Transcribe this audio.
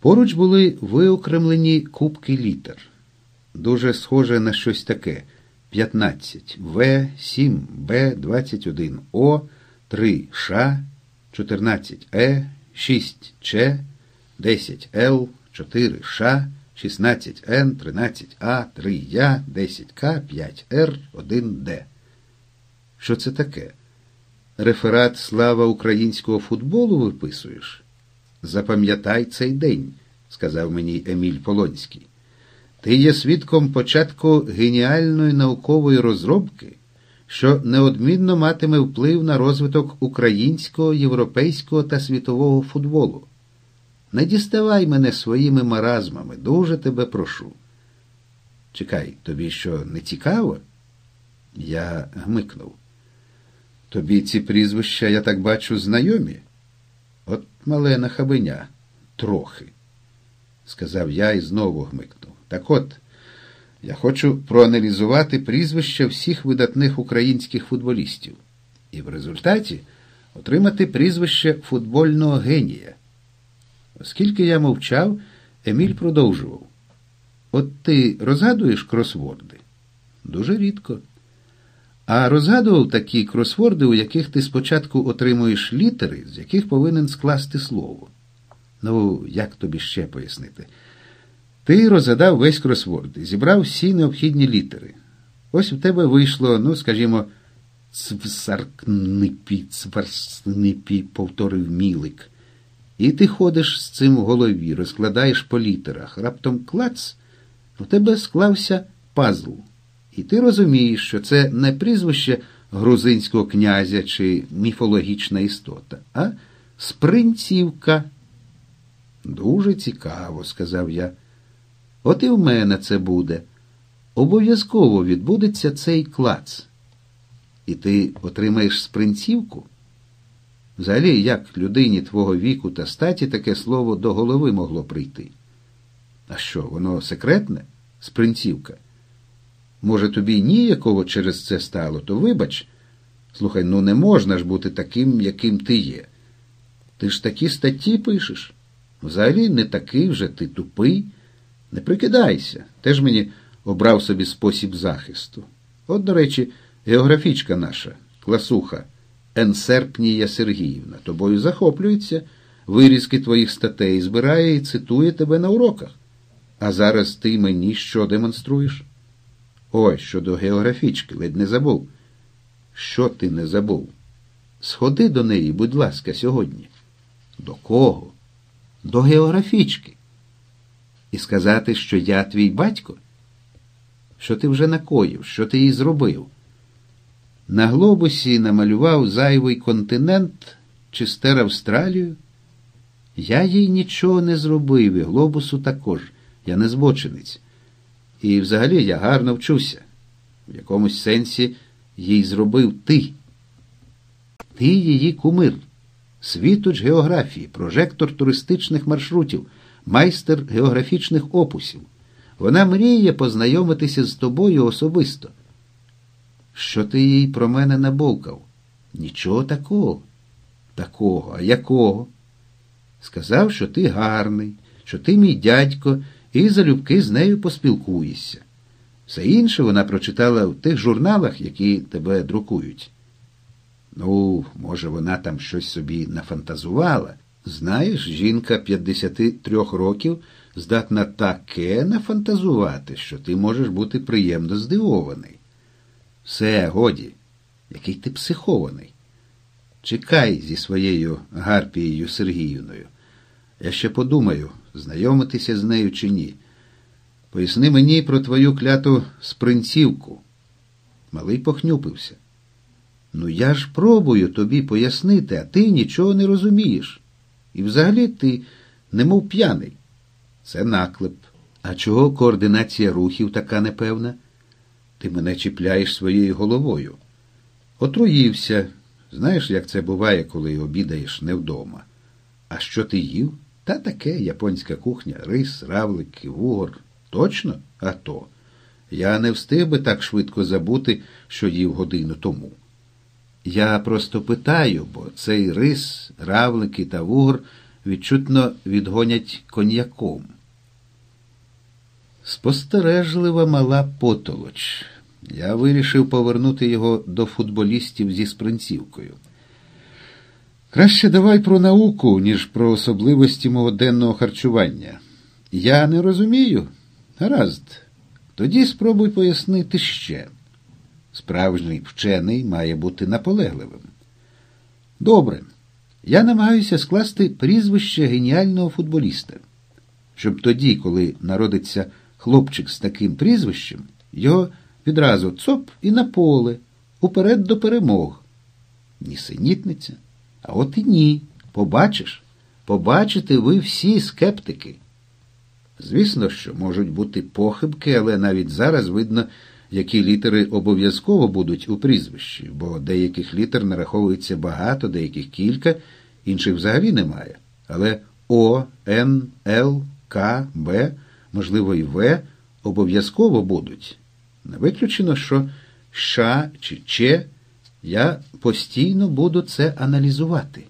Поруч були виокремлені кубки літер. Дуже схоже на щось таке: 15 В, 7 Б, 21 О, 3 Ш, 14 Е, 6 Ч, 10 Л, 4 Ш, 16 Н, 13 А, 3 Я, 10 К, 5 Р, 1 Д. Що це таке? Реферат слава українського футболу виписуєш? Запам'ятай цей день, сказав мені Еміль Полонський. Ти є свідком початку геніальної наукової розробки, що неодмінно матиме вплив на розвиток українського, європейського та світового футболу. Не діставай мене своїми маразмами, дуже тебе прошу. Чекай, тобі що не цікаво? Я гмикнув. Тобі ці прізвища, я так бачу, знайомі? От малена хабеня, трохи, сказав я і знову гмикнув. Так от, я хочу проаналізувати прізвища всіх видатних українських футболістів і в результаті отримати прізвище футбольного генія. Оскільки я мовчав, Еміль продовжував. От ти розгадуєш кросворди? Дуже рідко. А розгадував такі кросворди, у яких ти спочатку отримуєш літери, з яких повинен скласти слово. Ну, як тобі ще пояснити? Ти розгадав весь кросворд зібрав всі необхідні літери. Ось у тебе вийшло, ну, скажімо, цвсаркнипі, цварснипі, повторив мілик. І ти ходиш з цим в голові, розкладаєш по літерах. Раптом клац, у тебе склався пазл. І ти розумієш, що це не прізвище грузинського князя чи міфологічна істота, а спринцівка. Дуже цікаво, сказав я. От і в мене це буде. Обов'язково відбудеться цей клац. І ти отримаєш спринцівку? Взагалі, як людині твого віку та статі таке слово до голови могло прийти? А що, воно секретне? Спринцівка? Може, тобі ніякого через це стало, то вибач. Слухай, ну не можна ж бути таким, яким ти є. Ти ж такі статті пишеш. Взагалі не такий вже ти тупий. Не прикидайся. Теж мені обрав собі спосіб захисту. От, до речі, географічка наша, класуха, Енсерпнія Сергіївна, тобою захоплюється, вирізки твоїх статей збирає і цитує тебе на уроках. А зараз ти мені що демонструєш? Ой, щодо географічки, ледь не забув. Що ти не забув? Сходи до неї, будь ласка, сьогодні. До кого? До географічки. І сказати, що я твій батько? Що ти вже накоїв, що ти їй зробив? На глобусі намалював зайвий континент чи стер Австралію? Я їй нічого не зробив, і глобусу також. Я не збочинець. І взагалі я гарно вчуся. В якомусь сенсі їй зробив ти. Ти її кумир, світоч географії, прожектор туристичних маршрутів, майстер географічних опусів. Вона мріє познайомитися з тобою особисто. Що ти їй про мене набовкав? Нічого такого. Такого, а якого? Сказав, що ти гарний, що ти мій дядько і залюбки з нею поспілкуєшся. Все інше вона прочитала в тих журналах, які тебе друкують. Ну, може, вона там щось собі нафантазувала. Знаєш, жінка 53 років здатна таке нафантазувати, що ти можеш бути приємно здивований. Все, годі, який ти психований. Чекай зі своєю Гарпією Сергіївною. Я ще подумаю, знайомитися з нею чи ні. Поясни мені про твою кляту спринцівку. Малий похнюпився. Ну, я ж пробую тобі пояснити, а ти нічого не розумієш. І взагалі ти немов п'яний. Це наклеп. А чого координація рухів така непевна? Ти мене чіпляєш своєю головою. Отруївся. Знаєш, як це буває, коли обідаєш не вдома. А що ти їв? Та таке японська кухня, рис, равлики, вугор. Точно? А то. Я не встиг би так швидко забути, що їв годину тому. Я просто питаю, бо цей рис, равлики та вугор відчутно відгонять коньяком. Спостережлива мала потолоч. Я вирішив повернути його до футболістів зі спринцівкою. Краще давай про науку, ніж про особливості мого денного харчування. Я не розумію. Гаразд. Тоді спробуй пояснити ще. Справжній вчений має бути наполегливим. Добре. Я намагаюся скласти прізвище геніального футболіста, щоб тоді, коли народиться хлопчик з таким прізвищем, його відразу цоп і на поле, уперед до перемог. Нісенітниця. А от і ні. Побачиш, побачите ви всі скептики. Звісно, що можуть бути похибки, але навіть зараз видно, які літери обов'язково будуть у прізвищі, бо деяких літер нараховується багато, деяких кілька, інших взагалі немає. Але О, Н, Л, К, Б, можливо, і В обов'язково будуть. Не виключено, що Ш чи Ч я постійно буду це аналізувати.